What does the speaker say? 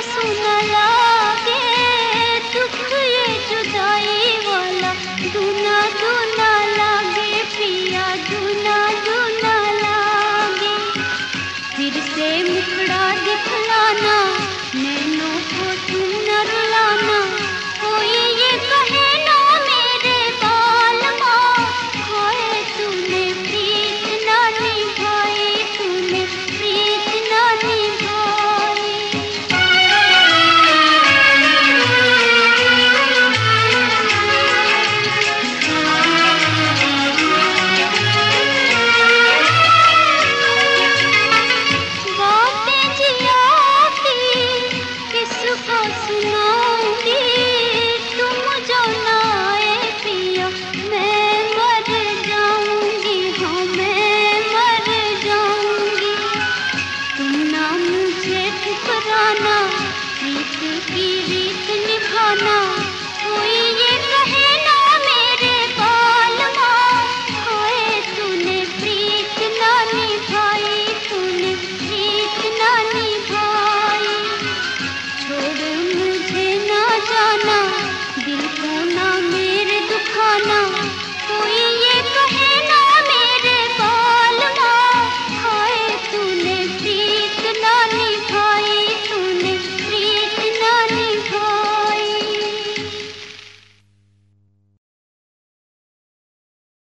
आँसू न लागे, दुख जुदाई वाला। दूना दूना लागे, पिया दूना दूना लागे। फिर से मुखड़ा दिखलाना, मैं तराना गीत की रीत निभाना।